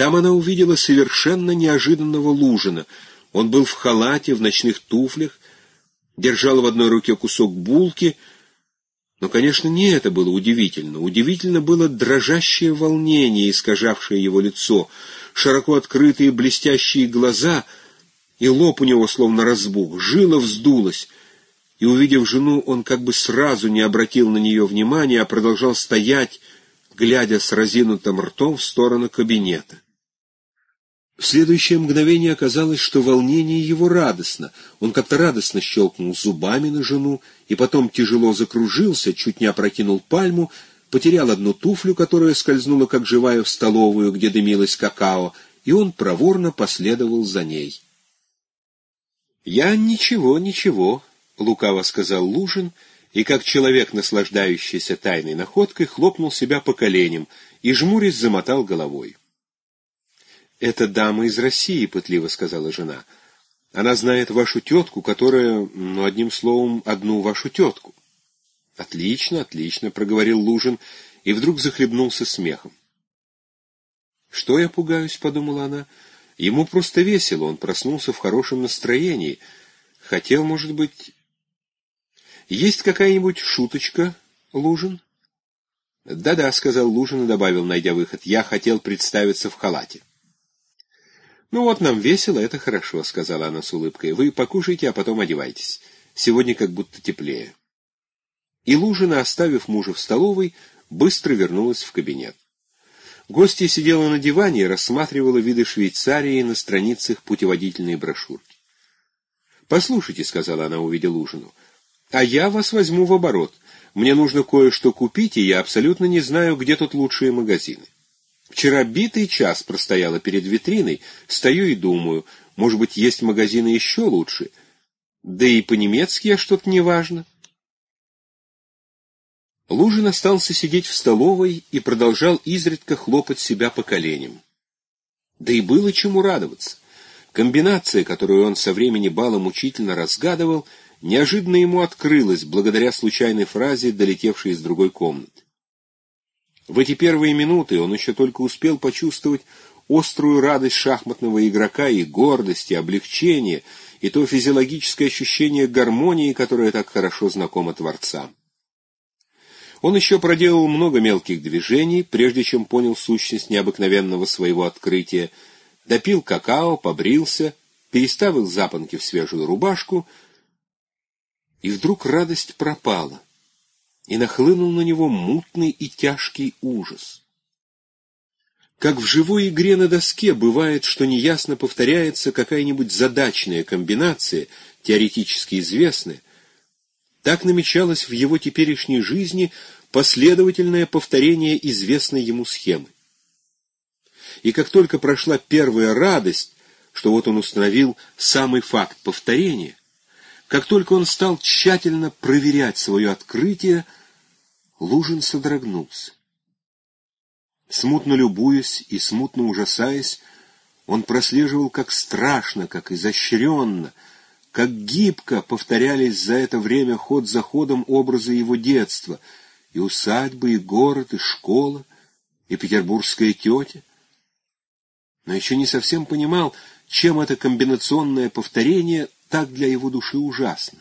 Там она увидела совершенно неожиданного Лужина. Он был в халате, в ночных туфлях, держал в одной руке кусок булки, но, конечно, не это было удивительно. Удивительно было дрожащее волнение, искажавшее его лицо, широко открытые блестящие глаза, и лоб у него словно разбух, жила вздулась, и, увидев жену, он как бы сразу не обратил на нее внимания, а продолжал стоять, глядя с разинутым ртом в сторону кабинета. В следующее мгновение оказалось, что волнение его радостно. Он как-то радостно щелкнул зубами на жену, и потом тяжело закружился, чуть не опрокинул пальму, потерял одну туфлю, которая скользнула как живая в столовую, где дымилось какао, и он проворно последовал за ней. «Я ничего, ничего», — лукаво сказал Лужин, и, как человек, наслаждающийся тайной находкой, хлопнул себя по коленям и, жмурясь, замотал головой. «Это дама из России», — пытливо сказала жена. «Она знает вашу тетку, которая, ну, одним словом, одну вашу тетку». «Отлично, отлично», — проговорил Лужин, и вдруг захлебнулся смехом. «Что я пугаюсь?» — подумала она. «Ему просто весело, он проснулся в хорошем настроении. Хотел, может быть...» «Есть какая-нибудь шуточка, Лужин?» «Да-да», — сказал Лужин и добавил, найдя выход. «Я хотел представиться в халате». «Ну вот нам весело, это хорошо», — сказала она с улыбкой. «Вы покушайте, а потом одевайтесь. Сегодня как будто теплее». И Лужина, оставив мужа в столовой, быстро вернулась в кабинет. Гостья сидела на диване и рассматривала виды Швейцарии на страницах путеводительной брошюрки. «Послушайте», — сказала она, увидя Лужину, — «а я вас возьму в оборот. Мне нужно кое-что купить, и я абсолютно не знаю, где тут лучшие магазины». Вчера битый час простояла перед витриной, стою и думаю, может быть, есть магазины еще лучше. Да и по-немецки я что-то неважно. Лужин остался сидеть в столовой и продолжал изредка хлопать себя по коленям. Да и было чему радоваться. Комбинация, которую он со времени бала мучительно разгадывал, неожиданно ему открылась благодаря случайной фразе, долетевшей из другой комнаты. В эти первые минуты он еще только успел почувствовать острую радость шахматного игрока и гордость, и облегчение, и то физиологическое ощущение гармонии, которое так хорошо знакомо творцам. Он еще проделал много мелких движений, прежде чем понял сущность необыкновенного своего открытия, допил какао, побрился, переставил запонки в свежую рубашку, и вдруг радость пропала — и нахлынул на него мутный и тяжкий ужас. Как в живой игре на доске бывает, что неясно повторяется какая-нибудь задачная комбинация, теоретически известная, так намечалось в его теперешней жизни последовательное повторение известной ему схемы. И как только прошла первая радость, что вот он установил самый факт повторения, как только он стал тщательно проверять свое открытие, Лужин содрогнулся. Смутно любуясь и смутно ужасаясь, он прослеживал, как страшно, как изощренно, как гибко повторялись за это время ход за ходом образы его детства, и усадьбы, и город, и школа, и петербургская тетя. Но еще не совсем понимал, чем это комбинационное повторение так для его души ужасно.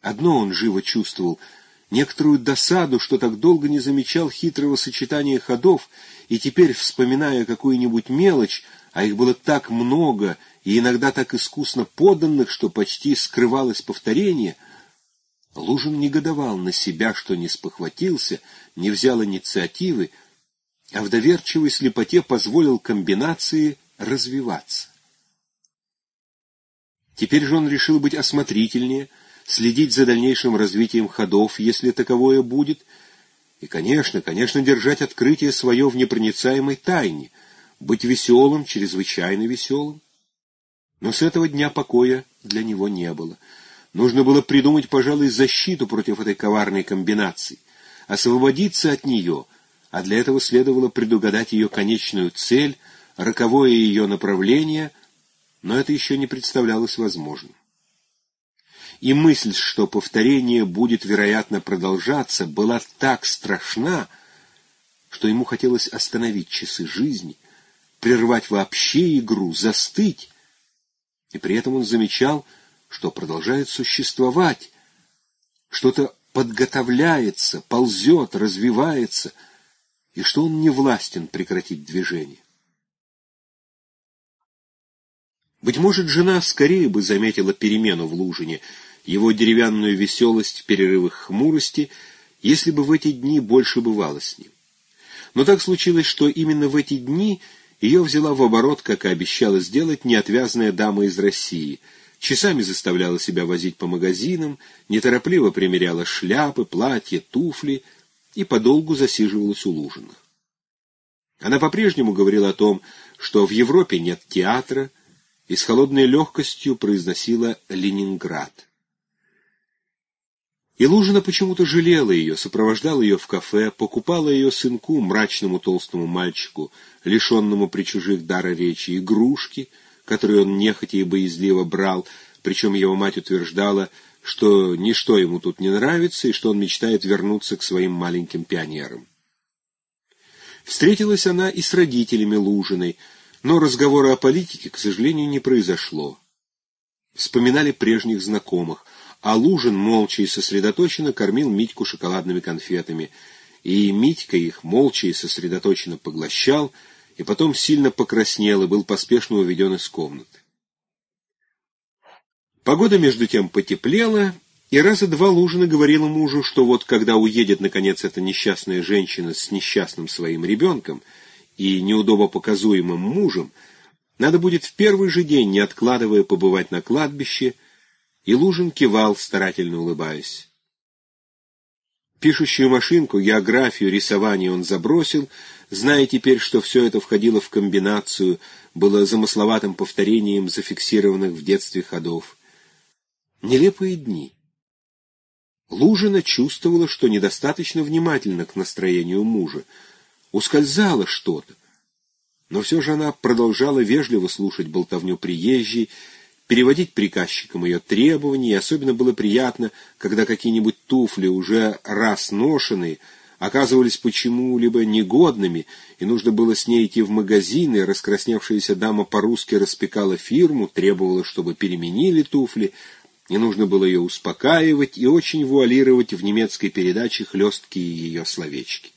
Одно он живо чувствовал — некоторую досаду, что так долго не замечал хитрого сочетания ходов, и теперь, вспоминая какую-нибудь мелочь, а их было так много и иногда так искусно поданных, что почти скрывалось повторение, Лужин негодовал на себя, что не спохватился, не взял инициативы, а в доверчивой слепоте позволил комбинации развиваться. Теперь же он решил быть осмотрительнее — следить за дальнейшим развитием ходов, если таковое будет, и, конечно, конечно, держать открытие свое в непроницаемой тайне, быть веселым, чрезвычайно веселым. Но с этого дня покоя для него не было. Нужно было придумать, пожалуй, защиту против этой коварной комбинации, освободиться от нее, а для этого следовало предугадать ее конечную цель, роковое ее направление, но это еще не представлялось возможным и мысль, что повторение будет, вероятно, продолжаться, была так страшна, что ему хотелось остановить часы жизни, прервать вообще игру, застыть. И при этом он замечал, что продолжает существовать, что-то подготовляется, ползет, развивается, и что он не властен прекратить движение. Быть может, жена скорее бы заметила перемену в Лужине, его деревянную веселость в перерывах хмурости, если бы в эти дни больше бывало с ним. Но так случилось, что именно в эти дни ее взяла в оборот, как и обещала сделать, неотвязная дама из России — часами заставляла себя возить по магазинам, неторопливо примеряла шляпы, платья, туфли и подолгу засиживалась у Лужиных. Она по-прежнему говорила о том, что в Европе нет театра, и с холодной легкостью произносила «Ленинград». И Лужина почему-то жалела ее, сопровождала ее в кафе, покупала ее сынку, мрачному толстому мальчику, лишенному при чужих дара речи, игрушки — который он нехотя и боязливо брал, причем его мать утверждала, что ничто ему тут не нравится и что он мечтает вернуться к своим маленьким пионерам. Встретилась она и с родителями Лужиной, но разговора о политике, к сожалению, не произошло. Вспоминали прежних знакомых, а Лужин молча и сосредоточенно кормил Митьку шоколадными конфетами, и Митька их молча и сосредоточенно поглощал, и потом сильно покраснел и был поспешно уведен из комнаты. Погода между тем потеплела, и раза два Лужина говорила мужу, что вот когда уедет, наконец, эта несчастная женщина с несчастным своим ребенком и неудобопоказуемым мужем, надо будет в первый же день, не откладывая, побывать на кладбище, и Лужин кивал, старательно улыбаясь. Пишущую машинку, географию, рисование он забросил, зная теперь, что все это входило в комбинацию, было замысловатым повторением зафиксированных в детстве ходов. Нелепые дни. Лужина чувствовала, что недостаточно внимательна к настроению мужа. Ускользало что-то. Но все же она продолжала вежливо слушать болтовню приезжей, переводить приказчикам ее требования, и особенно было приятно, когда какие-нибудь туфли, уже раз ношенные, оказывались почему-либо негодными, и нужно было с ней идти в магазин, и раскрасневшаяся дама по-русски распекала фирму, требовала, чтобы переменили туфли, и нужно было ее успокаивать и очень вуалировать в немецкой передаче хлесткие ее словечки.